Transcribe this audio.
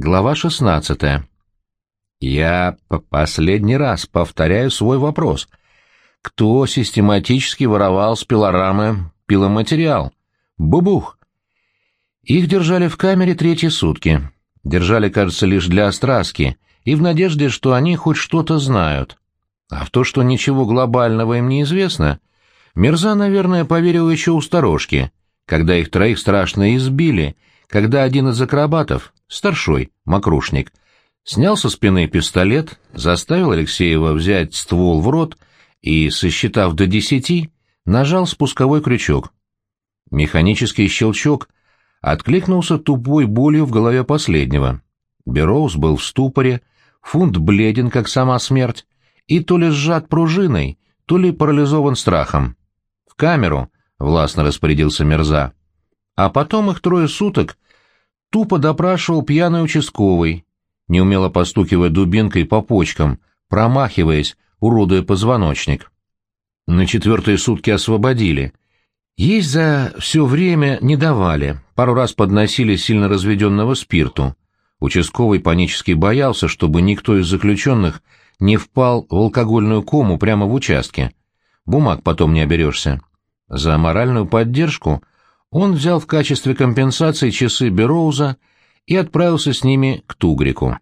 Глава 16. Я по последний раз повторяю свой вопрос. Кто систематически воровал с пилорамы пиломатериал? Бубух! Их держали в камере третьи сутки. Держали, кажется, лишь для остраски и в надежде, что они хоть что-то знают. А в то, что ничего глобального им не известно, Мерза, наверное, поверил еще у сторожки, когда их троих страшно избили, когда один из акробатов, старшой, мокрушник, снял со спины пистолет, заставил Алексеева взять ствол в рот и, сосчитав до десяти, нажал спусковой крючок. Механический щелчок откликнулся тупой болью в голове последнего. Бероуз был в ступоре, фунт бледен, как сама смерть, и то ли сжат пружиной, то ли парализован страхом. «В камеру!» — властно распорядился Мерза. А потом их трое суток тупо допрашивал пьяный участковый, неумело постукивая дубинкой по почкам, промахиваясь, уродуя позвоночник. На четвертые сутки освободили. Есть за все время не давали, пару раз подносили сильно разведенного спирту. Участковый панически боялся, чтобы никто из заключенных не впал в алкогольную кому прямо в участке. Бумаг потом не оберешься. За моральную поддержку он взял в качестве компенсации часы Бероуза и отправился с ними к Тугрику.